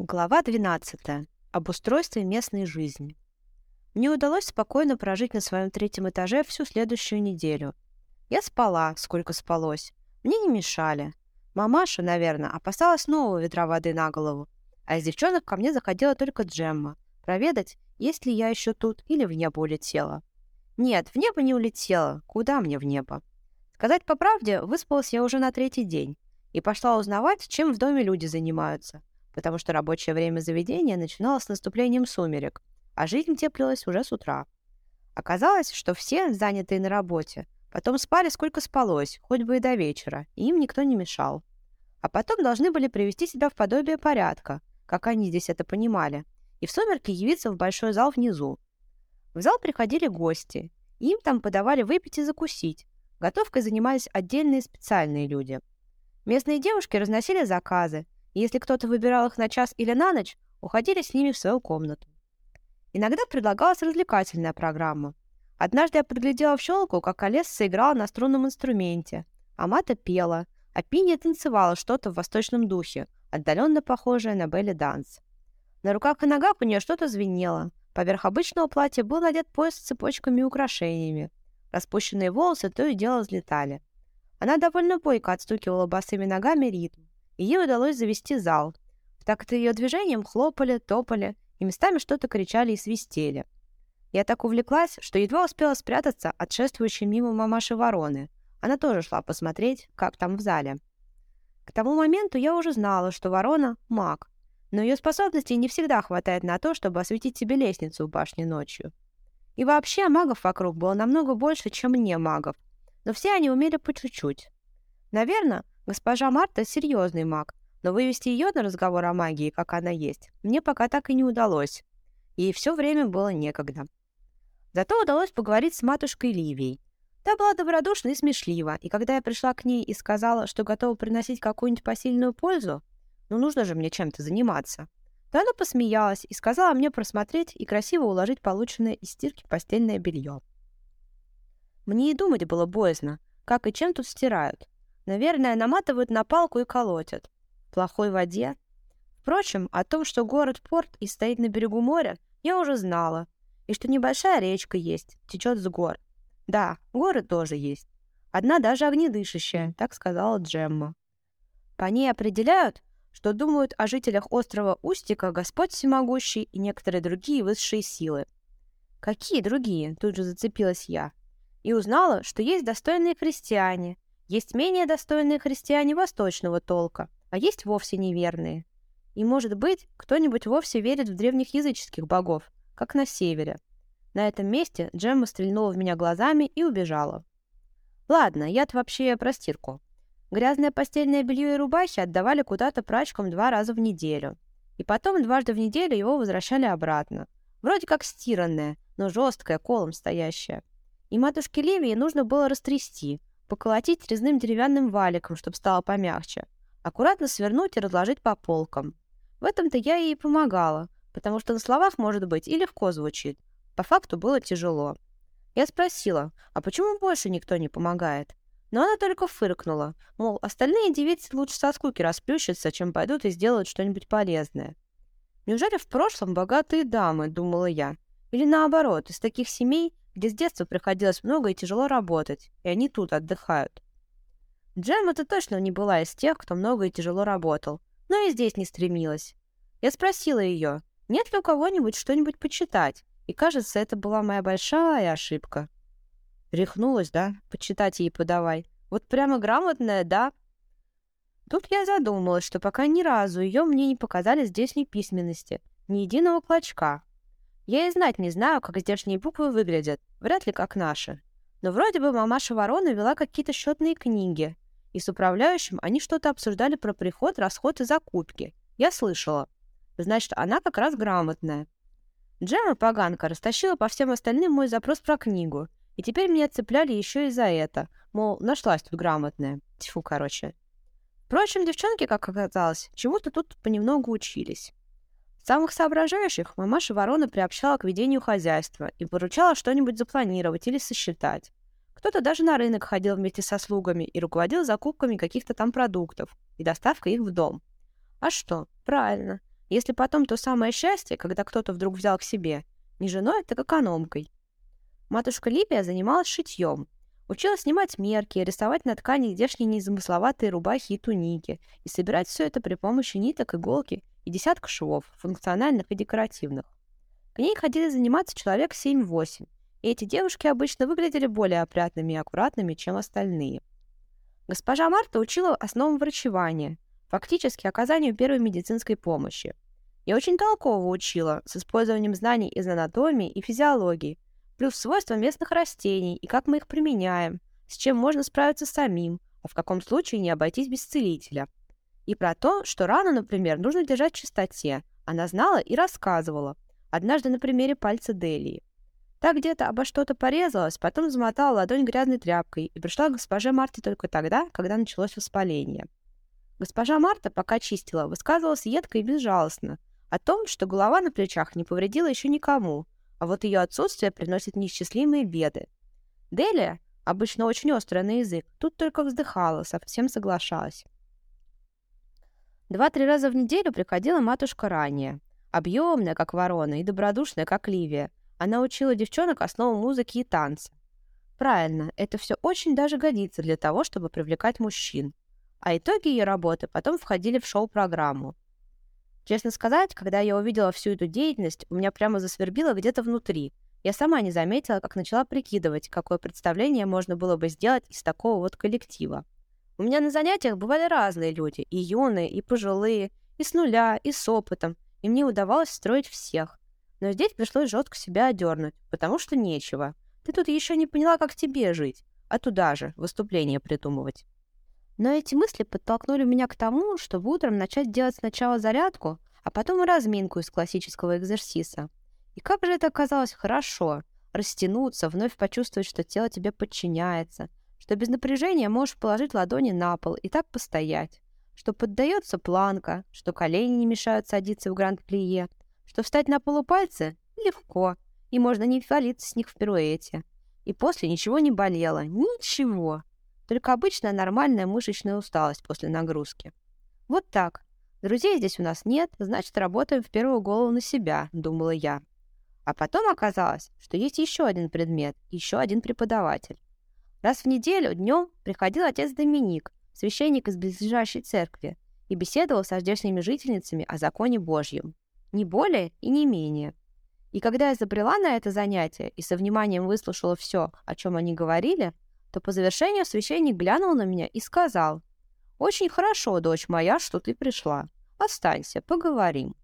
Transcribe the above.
Глава 12. Об устройстве местной жизни. Мне удалось спокойно прожить на своем третьем этаже всю следующую неделю. Я спала, сколько спалось. Мне не мешали. Мамаша, наверное, опасалась нового ведра воды на голову. А из девчонок ко мне заходила только Джемма. Проведать, есть ли я еще тут или в небо улетела. Нет, в небо не улетела. Куда мне в небо? Сказать по правде, выспалась я уже на третий день. И пошла узнавать, чем в доме люди занимаются потому что рабочее время заведения начиналось с наступлением сумерек, а жизнь теплилась уже с утра. Оказалось, что все, занятые на работе, потом спали сколько спалось, хоть бы и до вечера, и им никто не мешал. А потом должны были привести себя в подобие порядка, как они здесь это понимали, и в сумерки явиться в большой зал внизу. В зал приходили гости, и им там подавали выпить и закусить. Готовкой занимались отдельные специальные люди. Местные девушки разносили заказы, если кто-то выбирал их на час или на ночь, уходили с ними в свою комнату. Иногда предлагалась развлекательная программа. Однажды я подглядела в щелку, как Олеса играла на струнном инструменте, а Мата пела, а Пинья танцевала что-то в восточном духе, отдаленно похожее на белли данс. На руках и ногах у нее что-то звенело. Поверх обычного платья был надет пояс с цепочками и украшениями. Распущенные волосы то и дело взлетали. Она довольно бойко отстукивала босыми ногами ритм и ей удалось завести зал. В такт ее движением хлопали, топали и местами что-то кричали и свистели. Я так увлеклась, что едва успела спрятаться от шествующей мимо мамаши вороны. Она тоже шла посмотреть, как там в зале. К тому моменту я уже знала, что ворона — маг, но ее способностей не всегда хватает на то, чтобы осветить себе лестницу в башне ночью. И вообще магов вокруг было намного больше, чем не магов, но все они умели по чуть-чуть. Наверное, Госпожа Марта серьезный маг, но вывести ее на разговор о магии, как она есть, мне пока так и не удалось. Ей все время было некогда. Зато удалось поговорить с матушкой Ливией. Та была добродушна и смешлива, и когда я пришла к ней и сказала, что готова приносить какую-нибудь посильную пользу, ну нужно же мне чем-то заниматься, то она посмеялась и сказала мне просмотреть и красиво уложить полученное из стирки постельное белье. Мне и думать было боязно, как и чем тут стирают. Наверное, наматывают на палку и колотят. В плохой воде. Впрочем, о том, что город-порт и стоит на берегу моря, я уже знала. И что небольшая речка есть, течет с гор. Да, горы тоже есть. Одна даже огнедышащая, так сказала Джемма. По ней определяют, что думают о жителях острова Устика Господь Всемогущий и некоторые другие высшие силы. Какие другие? Тут же зацепилась я. И узнала, что есть достойные христиане, есть менее достойные христиане восточного толка, а есть вовсе неверные. И, может быть, кто-нибудь вовсе верит в древних языческих богов, как на севере. На этом месте Джемма стрельнула в меня глазами и убежала. Ладно, я-то вообще про стирку. Грязное постельное белье и рубахи отдавали куда-то прачкам два раза в неделю. И потом дважды в неделю его возвращали обратно. Вроде как стиранное, но жесткое, колом стоящее. И матушке Ливии нужно было растрясти, поколотить резным деревянным валиком, чтобы стало помягче, аккуратно свернуть и разложить по полкам. В этом-то я ей помогала, потому что на словах, может быть, и легко звучит. По факту было тяжело. Я спросила, а почему больше никто не помогает? Но она только фыркнула, мол, остальные девицы лучше со скуки расплющатся, чем пойдут и сделают что-нибудь полезное. Неужели в прошлом богатые дамы, думала я, или наоборот, из таких семей где с детства приходилось много и тяжело работать, и они тут отдыхают. Джем это точно не была из тех, кто много и тяжело работал, но и здесь не стремилась. Я спросила ее, нет ли у кого-нибудь что-нибудь почитать, и, кажется, это была моя большая ошибка. Рехнулась, да? Почитать ей подавай. Вот прямо грамотная, да? Тут я задумалась, что пока ни разу ее мне не показали здесь ни письменности, ни единого клочка. Я и знать не знаю, как здешние буквы выглядят, вряд ли как наши. Но вроде бы мамаша Ворона вела какие-то счетные книги, и с управляющим они что-то обсуждали про приход, расход и закупки. Я слышала. Значит, она как раз грамотная. Джема поганка растащила по всем остальным мой запрос про книгу, и теперь меня цепляли еще и за это, мол, нашлась тут грамотная. Тьфу, короче. Впрочем, девчонки, как оказалось, чему-то тут понемногу учились. Самых соображающих мамаша ворона приобщала к ведению хозяйства и поручала что-нибудь запланировать или сосчитать. Кто-то даже на рынок ходил вместе со слугами и руководил закупками каких-то там продуктов и доставкой их в дом. А что? Правильно. Если потом то самое счастье, когда кто-то вдруг взял к себе, не женой, так экономкой. Матушка Липия занималась шитьем. Училась снимать мерки, рисовать на ткани здешние незамысловатые рубахи и туники, и собирать все это при помощи ниток, иголки и десятка швов, функциональных и декоративных. К ней ходили заниматься человек 7-8, и эти девушки обычно выглядели более опрятными и аккуратными, чем остальные. Госпожа Марта учила основам врачевания, фактически оказанию первой медицинской помощи. Я очень толково учила, с использованием знаний из анатомии и физиологии, плюс свойства местных растений и как мы их применяем, с чем можно справиться самим, а в каком случае не обойтись без целителя. И про то, что рану, например, нужно держать в чистоте, она знала и рассказывала, однажды на примере пальца Делии. Так где-то обо что-то порезалась, потом замотала ладонь грязной тряпкой и пришла к госпоже Марте только тогда, когда началось воспаление. Госпожа Марта, пока чистила, высказывалась едко и безжалостно о том, что голова на плечах не повредила еще никому, а вот ее отсутствие приносит неисчислимые беды. Делия, обычно очень острая на язык, тут только вздыхала, совсем соглашалась. Два-три раза в неделю приходила матушка ранее, объемная, как ворона, и добродушная, как Ливия, она учила девчонок основам музыки и танца. Правильно, это все очень даже годится для того, чтобы привлекать мужчин. А итоги ее работы потом входили в шоу-программу. Честно сказать, когда я увидела всю эту деятельность, у меня прямо засвербило где-то внутри. Я сама не заметила, как начала прикидывать, какое представление можно было бы сделать из такого вот коллектива. У меня на занятиях бывали разные люди, и юные, и пожилые, и с нуля, и с опытом, и мне удавалось строить всех. Но здесь пришлось жестко себя одернуть, потому что нечего. Ты тут еще не поняла, как тебе жить, а туда же выступление придумывать. Но эти мысли подтолкнули меня к тому, чтобы утром начать делать сначала зарядку, а потом разминку из классического экзерсиса. И как же это оказалось хорошо — растянуться, вновь почувствовать, что тело тебе подчиняется, что без напряжения можешь положить ладони на пол и так постоять, что поддается планка, что колени не мешают садиться в гранд-плие, что встать на полупальцы легко, и можно не валиться с них в пируэте. И после ничего не болело. Ничего. Только обычная нормальная мышечная усталость после нагрузки. Вот так. Друзей здесь у нас нет, значит, работаем в первую голову на себя, думала я. А потом оказалось, что есть еще один предмет, еще один преподаватель. Раз в неделю днем приходил отец Доминик, священник из ближайшей церкви, и беседовал со здешними жительницами о законе Божьем не более и не менее. И когда я забрела на это занятие и со вниманием выслушала все, о чем они говорили, то по завершению священник глянул на меня и сказал, «Очень хорошо, дочь моя, что ты пришла. Останься, поговорим».